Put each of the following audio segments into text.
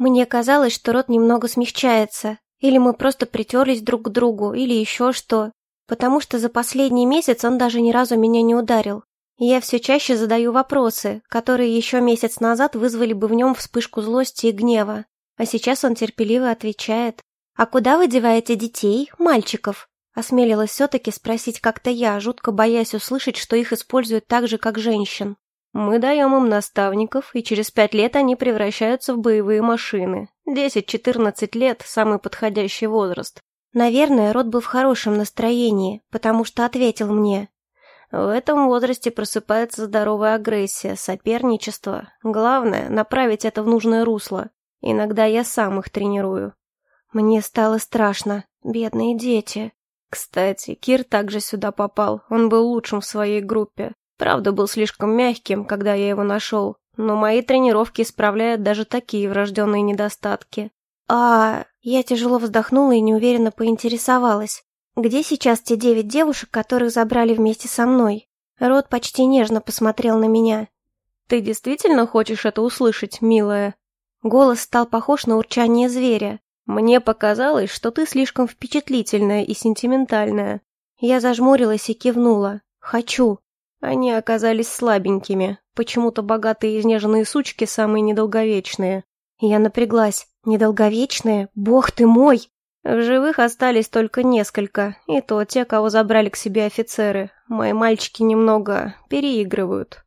Мне казалось, что рот немного смягчается, или мы просто притерлись друг к другу, или еще что, потому что за последний месяц он даже ни разу меня не ударил. Я все чаще задаю вопросы, которые еще месяц назад вызвали бы в нем вспышку злости и гнева. А сейчас он терпеливо отвечает. «А куда вы деваете детей, мальчиков?» Осмелилась все-таки спросить как-то я, жутко боясь услышать, что их используют так же, как женщин. «Мы даем им наставников, и через пять лет они превращаются в боевые машины. Десять-четырнадцать лет – самый подходящий возраст». Наверное, Рот был в хорошем настроении, потому что ответил мне. В этом возрасте просыпается здоровая агрессия, соперничество. Главное – направить это в нужное русло. Иногда я сам их тренирую. Мне стало страшно. Бедные дети. Кстати, Кир также сюда попал. Он был лучшим в своей группе. Правда, был слишком мягким, когда я его нашел. Но мои тренировки исправляют даже такие врожденные недостатки. А, я тяжело вздохнула и неуверенно поинтересовалась. Где сейчас те девять девушек, которых забрали вместе со мной? Рот почти нежно посмотрел на меня. «Ты действительно хочешь это услышать, милая?» Голос стал похож на урчание зверя. «Мне показалось, что ты слишком впечатлительная и сентиментальная». Я зажмурилась и кивнула. «Хочу». Они оказались слабенькими. Почему-то богатые изнеженные сучки самые недолговечные. Я напряглась. Недолговечные? Бог ты мой! В живых остались только несколько, и то те, кого забрали к себе офицеры. Мои мальчики немного переигрывают,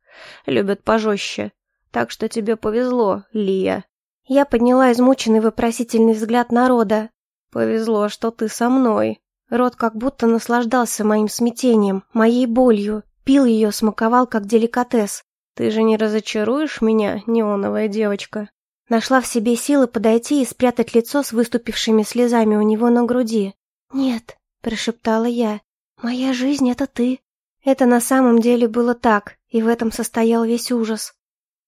любят пожестче. Так что тебе повезло, Лия. Я подняла измученный вопросительный взгляд народа. Повезло, что ты со мной. Рот как будто наслаждался моим смятением, моей болью, пил ее, смаковал как деликатес. Ты же не разочаруешь меня, неоновая девочка? Нашла в себе силы подойти и спрятать лицо с выступившими слезами у него на груди. «Нет», — прошептала я, — «моя жизнь — это ты». Это на самом деле было так, и в этом состоял весь ужас.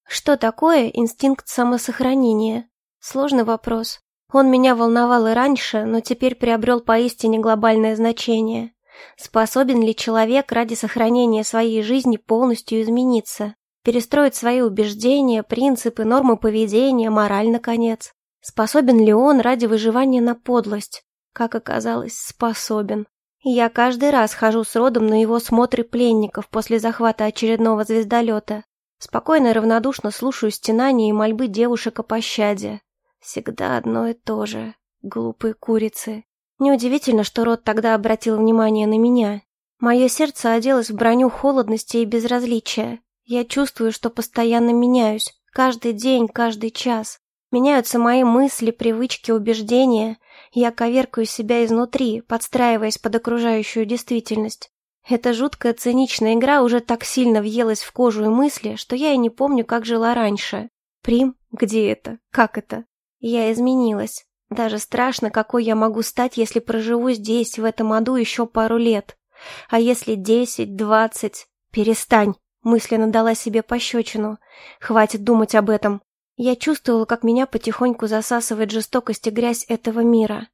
Что такое инстинкт самосохранения? Сложный вопрос. Он меня волновал и раньше, но теперь приобрел поистине глобальное значение. Способен ли человек ради сохранения своей жизни полностью измениться? перестроить свои убеждения, принципы, нормы поведения, мораль, наконец. Способен ли он ради выживания на подлость? Как оказалось, способен. Я каждый раз хожу с родом на его смотры пленников после захвата очередного звездолета. Спокойно и равнодушно слушаю стенания и мольбы девушек о пощаде. Всегда одно и то же. Глупые курицы. Неудивительно, что род тогда обратил внимание на меня. Мое сердце оделось в броню холодности и безразличия. Я чувствую, что постоянно меняюсь. Каждый день, каждый час. Меняются мои мысли, привычки, убеждения. Я коверкаю себя изнутри, подстраиваясь под окружающую действительность. Эта жуткая циничная игра уже так сильно въелась в кожу и мысли, что я и не помню, как жила раньше. Прим? Где это? Как это? Я изменилась. Даже страшно, какой я могу стать, если проживу здесь, в этом аду, еще пару лет. А если десять, двадцать? Перестань. Мысленно дала себе пощечину. Хватит думать об этом. Я чувствовала, как меня потихоньку засасывает жестокость и грязь этого мира.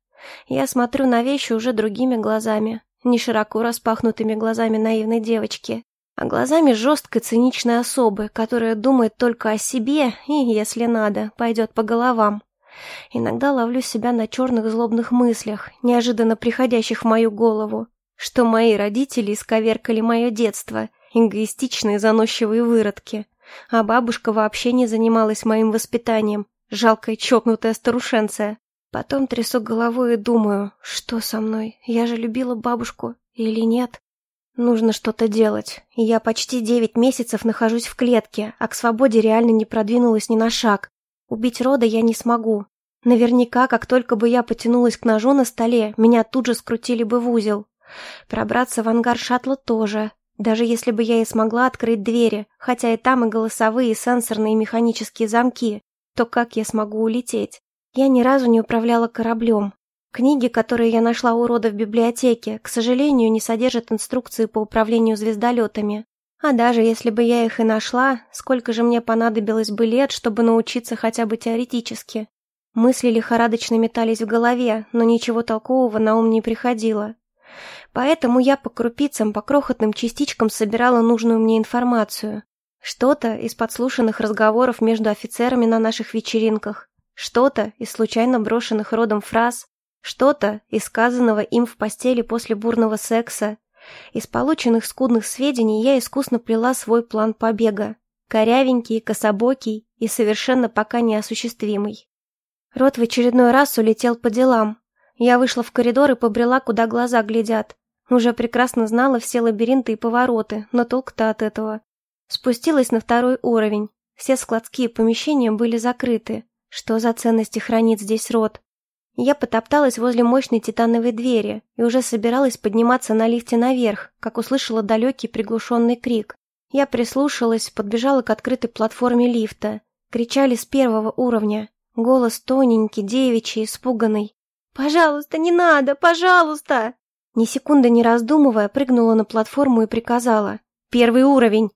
Я смотрю на вещи уже другими глазами, не широко распахнутыми глазами наивной девочки, а глазами жесткой циничной особы, которая думает только о себе и, если надо, пойдет по головам. Иногда ловлю себя на черных злобных мыслях, неожиданно приходящих в мою голову, что мои родители исковеркали мое детство — эгоистичные заносчивые выродки. А бабушка вообще не занималась моим воспитанием, жалкая чокнутая старушенция. Потом трясу головой и думаю, что со мной, я же любила бабушку или нет? Нужно что-то делать. Я почти девять месяцев нахожусь в клетке, а к свободе реально не продвинулась ни на шаг. Убить рода я не смогу. Наверняка, как только бы я потянулась к ножу на столе, меня тут же скрутили бы в узел. Пробраться в ангар шаттла тоже. Даже если бы я и смогла открыть двери, хотя и там и голосовые, и сенсорные, и механические замки, то как я смогу улететь? Я ни разу не управляла кораблем. Книги, которые я нашла у рода в библиотеке, к сожалению, не содержат инструкции по управлению звездолетами. А даже если бы я их и нашла, сколько же мне понадобилось бы лет, чтобы научиться хотя бы теоретически? Мысли лихорадочно метались в голове, но ничего толкового на ум не приходило. Поэтому я по крупицам, по крохотным частичкам собирала нужную мне информацию. Что-то из подслушанных разговоров между офицерами на наших вечеринках, Что-то из случайно брошенных родом фраз, что-то из сказанного им в постели после бурного секса. Из полученных скудных сведений я искусно плела свой план побега. Корявенький, кособокий и совершенно пока неосуществимый. Рот в очередной раз улетел по делам. Я вышла в коридор и побрела, куда глаза глядят. Уже прекрасно знала все лабиринты и повороты, но толк-то от этого. Спустилась на второй уровень. Все складские помещения были закрыты. Что за ценности хранит здесь рот? Я потопталась возле мощной титановой двери и уже собиралась подниматься на лифте наверх, как услышала далекий приглушенный крик. Я прислушалась, подбежала к открытой платформе лифта. Кричали с первого уровня. Голос тоненький, девичий, испуганный. «Пожалуйста, не надо, пожалуйста!» Ни секунды не раздумывая, прыгнула на платформу и приказала. «Первый уровень!»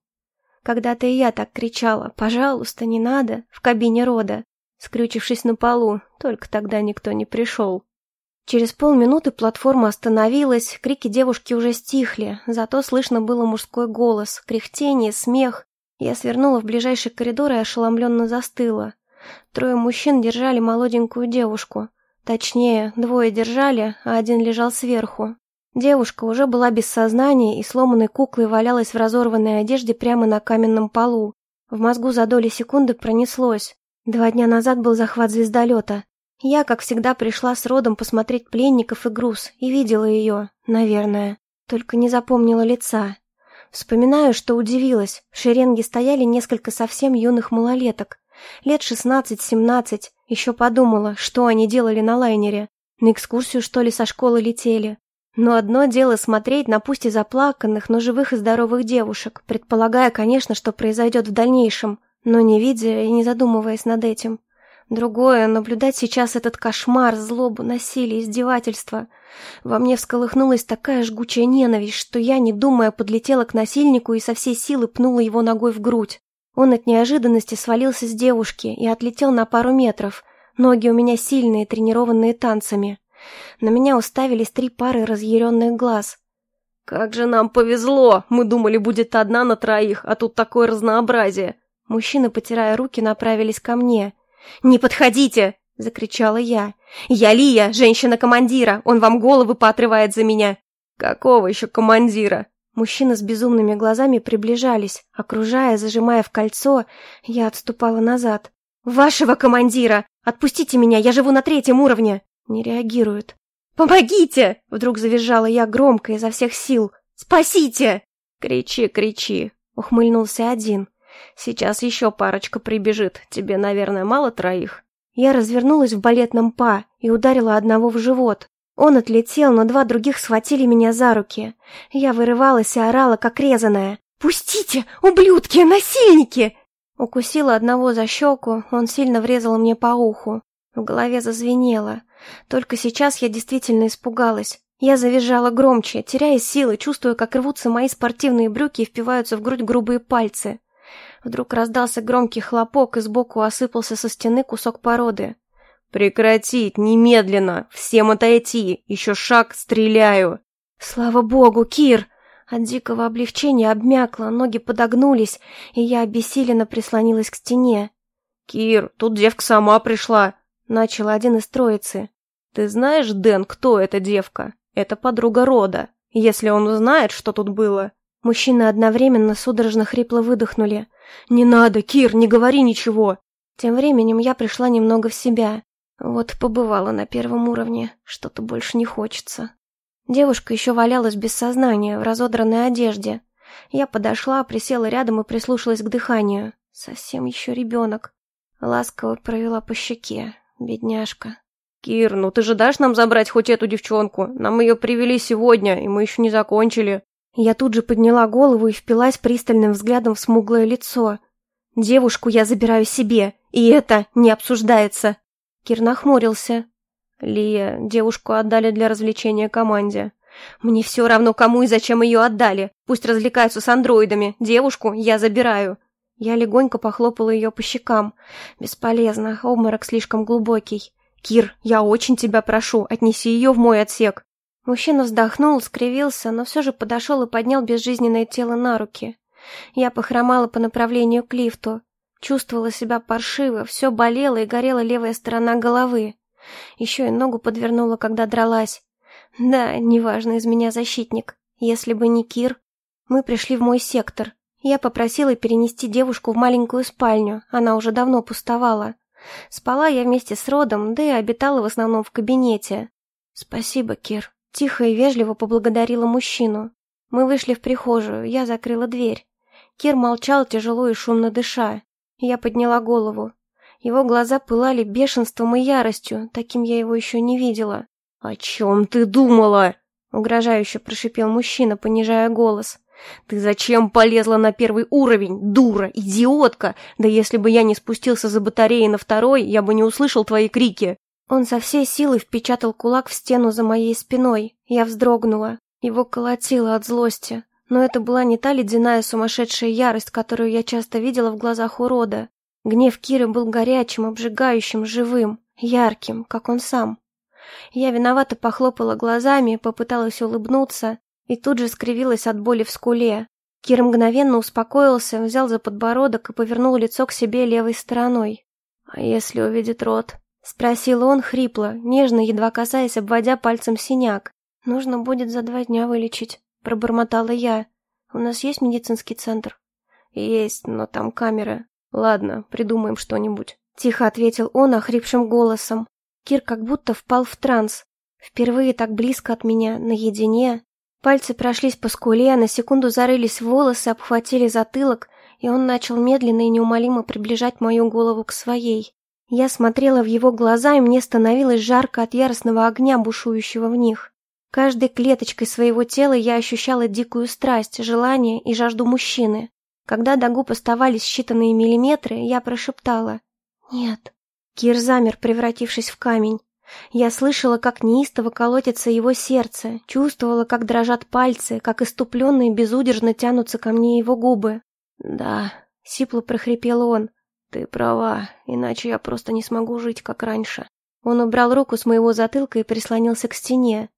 Когда-то и я так кричала «Пожалуйста, не надо!» в кабине рода скрючившись на полу, только тогда никто не пришел. Через полминуты платформа остановилась, крики девушки уже стихли, зато слышно было мужской голос, кряхтение, смех. Я свернула в ближайший коридор и ошеломленно застыла. Трое мужчин держали молоденькую девушку. Точнее, двое держали, а один лежал сверху. Девушка уже была без сознания и сломанной куклой валялась в разорванной одежде прямо на каменном полу. В мозгу за доли секунды пронеслось. Два дня назад был захват звездолета. Я, как всегда, пришла с родом посмотреть пленников и груз, и видела ее, наверное, только не запомнила лица. Вспоминаю, что удивилась. В шеренге стояли несколько совсем юных малолеток. Лет шестнадцать-семнадцать. Еще подумала, что они делали на лайнере. На экскурсию, что ли, со школы летели. Но одно дело смотреть на пусть и заплаканных, но живых и здоровых девушек, предполагая, конечно, что произойдет в дальнейшем но не видя и не задумываясь над этим. Другое — наблюдать сейчас этот кошмар, злобу, насилие, издевательство. Во мне всколыхнулась такая жгучая ненависть, что я, не думая, подлетела к насильнику и со всей силы пнула его ногой в грудь. Он от неожиданности свалился с девушки и отлетел на пару метров. Ноги у меня сильные, тренированные танцами. На меня уставились три пары разъяренных глаз. «Как же нам повезло! Мы думали, будет одна на троих, а тут такое разнообразие!» Мужчины, потирая руки, направились ко мне. «Не подходите!» — закричала я. «Я Лия, женщина-командира! Он вам головы поотрывает за меня!» «Какого еще командира?» Мужчины с безумными глазами приближались, окружая, зажимая в кольцо, я отступала назад. «Вашего командира! Отпустите меня, я живу на третьем уровне!» Не реагируют. «Помогите!» — вдруг завизжала я громко изо всех сил. «Спасите!» «Кричи, кричи!» — ухмыльнулся один. Сейчас еще парочка прибежит. Тебе, наверное, мало троих?» Я развернулась в балетном па и ударила одного в живот. Он отлетел, но два других схватили меня за руки. Я вырывалась и орала, как резаная. «Пустите! Ублюдки! Насильники!» Укусила одного за щеку, он сильно врезал мне по уху. В голове зазвенело. Только сейчас я действительно испугалась. Я завизжала громче, теряя силы, чувствуя, как рвутся мои спортивные брюки и впиваются в грудь грубые пальцы. Вдруг раздался громкий хлопок, и сбоку осыпался со стены кусок породы. «Прекратить! Немедленно! Всем отойти! Еще шаг, стреляю!» «Слава богу, Кир!» От дикого облегчения обмякла, ноги подогнулись, и я обессиленно прислонилась к стене. «Кир, тут девка сама пришла!» — начал один из троицы. «Ты знаешь, Дэн, кто эта девка? Это подруга Рода. Если он узнает, что тут было, Мужчины одновременно судорожно хрипло выдохнули. «Не надо, Кир, не говори ничего!» Тем временем я пришла немного в себя. Вот побывала на первом уровне, что-то больше не хочется. Девушка еще валялась без сознания, в разодранной одежде. Я подошла, присела рядом и прислушалась к дыханию. Совсем еще ребенок. Ласково провела по щеке. Бедняжка. «Кир, ну ты же дашь нам забрать хоть эту девчонку? Нам ее привели сегодня, и мы еще не закончили». Я тут же подняла голову и впилась пристальным взглядом в смуглое лицо. «Девушку я забираю себе, и это не обсуждается!» Кир нахмурился. «Лия, девушку отдали для развлечения команде. Мне все равно, кому и зачем ее отдали. Пусть развлекаются с андроидами. Девушку я забираю». Я легонько похлопала ее по щекам. «Бесполезно, обморок слишком глубокий. Кир, я очень тебя прошу, отнеси ее в мой отсек. Мужчина вздохнул, скривился, но все же подошел и поднял безжизненное тело на руки. Я похромала по направлению к лифту. Чувствовала себя паршиво, все болело и горела левая сторона головы. Еще и ногу подвернула, когда дралась. Да, неважно, из меня защитник. Если бы не Кир... Мы пришли в мой сектор. Я попросила перенести девушку в маленькую спальню, она уже давно пустовала. Спала я вместе с Родом, да и обитала в основном в кабинете. «Спасибо, Кир», — тихо и вежливо поблагодарила мужчину. Мы вышли в прихожую, я закрыла дверь. Кир молчал, тяжело и шумно дыша. Я подняла голову. Его глаза пылали бешенством и яростью, таким я его еще не видела. «О чем ты думала?» — угрожающе прошипел мужчина, понижая голос. «Ты зачем полезла на первый уровень, дура, идиотка? Да если бы я не спустился за батареей на второй, я бы не услышал твои крики!» Он со всей силы впечатал кулак в стену за моей спиной. Я вздрогнула. Его колотило от злости. Но это была не та ледяная сумасшедшая ярость, которую я часто видела в глазах урода. Гнев Киры был горячим, обжигающим, живым, ярким, как он сам. Я виновато похлопала глазами, попыталась улыбнуться и тут же скривилась от боли в скуле. Кир мгновенно успокоился, взял за подбородок и повернул лицо к себе левой стороной. «А если увидит рот?» — спросил он хрипло, нежно, едва касаясь, обводя пальцем синяк. «Нужно будет за два дня вылечить», — пробормотала я. «У нас есть медицинский центр?» «Есть, но там камеры. Ладно, придумаем что-нибудь», — тихо ответил он охрипшим голосом. Кир как будто впал в транс. Впервые так близко от меня, наедине. Пальцы прошлись по скуле, на секунду зарылись в волосы, обхватили затылок, и он начал медленно и неумолимо приближать мою голову к своей. Я смотрела в его глаза, и мне становилось жарко от яростного огня, бушующего в них. Каждой клеточкой своего тела я ощущала дикую страсть, желание и жажду мужчины. Когда до губ оставались считанные миллиметры, я прошептала «Нет». Кир замер, превратившись в камень. Я слышала, как неистово колотится его сердце, чувствовала, как дрожат пальцы, как иступленные безудержно тянутся ко мне его губы. «Да», — сипло прохрипел он, — «ты права, иначе я просто не смогу жить, как раньше». Он убрал руку с моего затылка и прислонился к стене.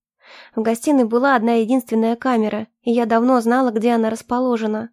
В гостиной была одна единственная камера, и я давно знала, где она расположена.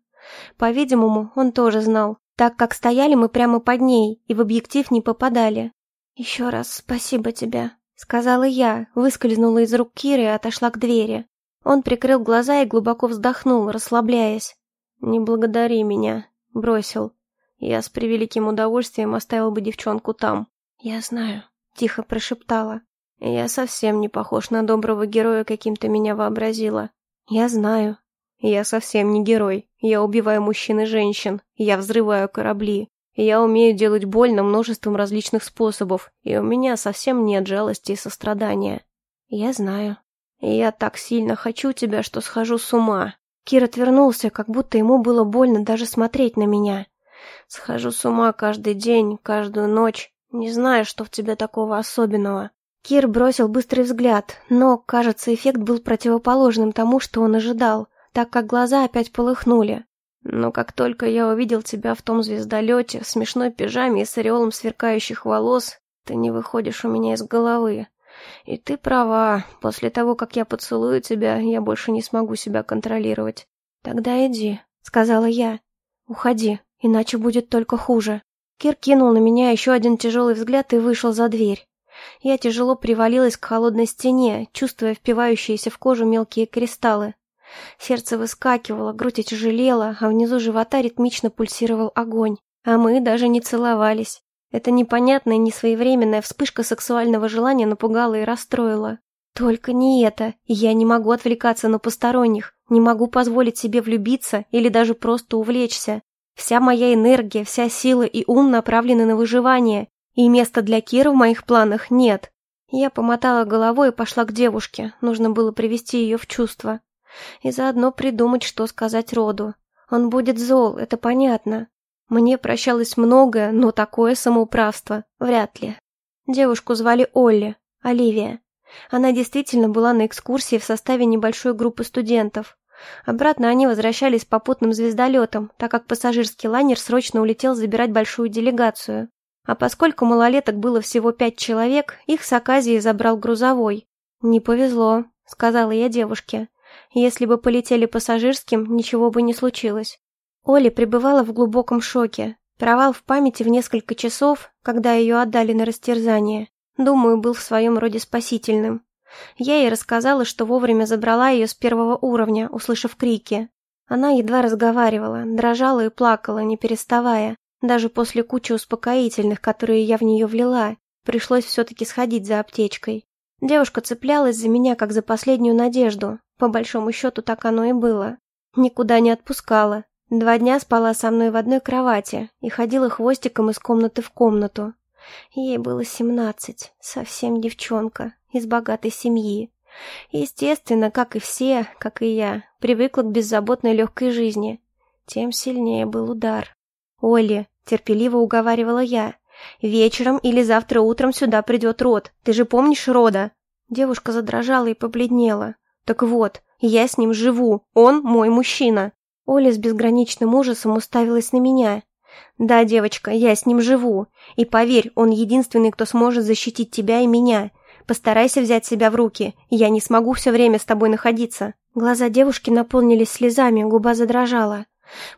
По-видимому, он тоже знал так как стояли мы прямо под ней и в объектив не попадали. «Еще раз спасибо тебе», — сказала я, выскользнула из рук Киры и отошла к двери. Он прикрыл глаза и глубоко вздохнул, расслабляясь. «Не благодари меня», — бросил. «Я с превеликим удовольствием оставил бы девчонку там». «Я знаю», — тихо прошептала. «Я совсем не похож на доброго героя, каким то меня вообразила». «Я знаю», я совсем не герой. Я убиваю мужчин и женщин. Я взрываю корабли. Я умею делать больно множеством различных способов, и у меня совсем нет жалости и сострадания. Я знаю. я так сильно хочу тебя, что схожу с ума. Кир отвернулся, как будто ему было больно даже смотреть на меня. Схожу с ума каждый день, каждую ночь. Не знаю, что в тебе такого особенного. Кир бросил быстрый взгляд, но, кажется, эффект был противоположным тому, что он ожидал так как глаза опять полыхнули. Но как только я увидел тебя в том звездолете, в смешной пижаме и с ореолом сверкающих волос, ты не выходишь у меня из головы. И ты права, после того, как я поцелую тебя, я больше не смогу себя контролировать. Тогда иди, сказала я. Уходи, иначе будет только хуже. Кир кинул на меня еще один тяжелый взгляд и вышел за дверь. Я тяжело привалилась к холодной стене, чувствуя впивающиеся в кожу мелкие кристаллы. Сердце выскакивало, грудь отяжелела, а внизу живота ритмично пульсировал огонь. А мы даже не целовались. Эта непонятная, несвоевременная вспышка сексуального желания напугала и расстроила. Только не это. Я не могу отвлекаться на посторонних, не могу позволить себе влюбиться или даже просто увлечься. Вся моя энергия, вся сила и ум направлены на выживание, и места для Кира в моих планах нет. Я помотала головой и пошла к девушке, нужно было привести ее в чувство и заодно придумать, что сказать роду. Он будет зол, это понятно. Мне прощалось многое, но такое самоуправство вряд ли. Девушку звали Олли, Оливия. Она действительно была на экскурсии в составе небольшой группы студентов. Обратно они возвращались попутным звездолетом, так как пассажирский лайнер срочно улетел забирать большую делегацию. А поскольку малолеток было всего пять человек, их с Аказией забрал грузовой. «Не повезло», — сказала я девушке. Если бы полетели пассажирским, ничего бы не случилось. Оля пребывала в глубоком шоке. Провал в памяти в несколько часов, когда ее отдали на растерзание, думаю, был в своем роде спасительным. Я ей рассказала, что вовремя забрала ее с первого уровня, услышав крики. Она едва разговаривала, дрожала и плакала, не переставая. Даже после кучи успокоительных, которые я в нее влила, пришлось все-таки сходить за аптечкой. Девушка цеплялась за меня, как за последнюю надежду. По большому счету, так оно и было. Никуда не отпускала. Два дня спала со мной в одной кровати и ходила хвостиком из комнаты в комнату. Ей было семнадцать, совсем девчонка, из богатой семьи. Естественно, как и все, как и я, привыкла к беззаботной легкой жизни. Тем сильнее был удар. «Олли», — терпеливо уговаривала я, — «вечером или завтра утром сюда придет Род. Ты же помнишь Рода?» Девушка задрожала и побледнела. «Так вот, я с ним живу. Он мой мужчина». Оля с безграничным ужасом уставилась на меня. «Да, девочка, я с ним живу. И поверь, он единственный, кто сможет защитить тебя и меня. Постарайся взять себя в руки. Я не смогу все время с тобой находиться». Глаза девушки наполнились слезами, губа задрожала.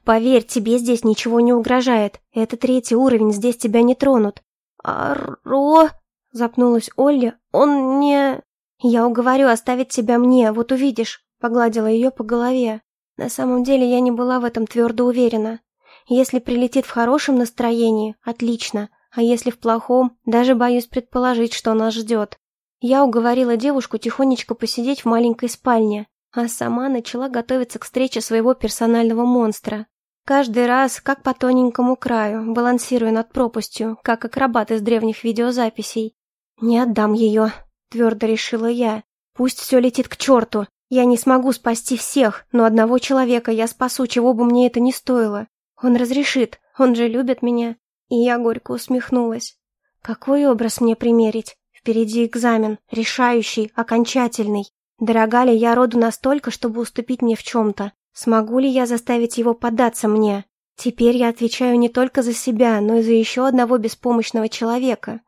«Поверь, тебе здесь ничего не угрожает. Это третий уровень, здесь тебя не тронут». «Аро...» — запнулась Олли. «Он не...» «Я уговорю оставить тебя мне, вот увидишь», — погладила ее по голове. На самом деле я не была в этом твердо уверена. Если прилетит в хорошем настроении, отлично, а если в плохом, даже боюсь предположить, что нас ждет. Я уговорила девушку тихонечко посидеть в маленькой спальне, а сама начала готовиться к встрече своего персонального монстра. Каждый раз, как по тоненькому краю, балансируя над пропастью, как акробат из древних видеозаписей. «Не отдам ее», — твердо решила я. «Пусть все летит к черту. Я не смогу спасти всех, но одного человека я спасу, чего бы мне это ни стоило. Он разрешит, он же любит меня». И я горько усмехнулась. Какой образ мне примерить? Впереди экзамен, решающий, окончательный. Дорога ли я роду настолько, чтобы уступить мне в чем-то? Смогу ли я заставить его поддаться мне? Теперь я отвечаю не только за себя, но и за еще одного беспомощного человека.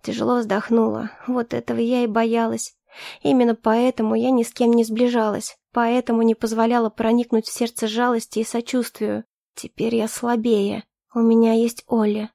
Тяжело вздохнула. Вот этого я и боялась. Именно поэтому я ни с кем не сближалась, поэтому не позволяла проникнуть в сердце жалости и сочувствию. Теперь я слабее. У меня есть Оля.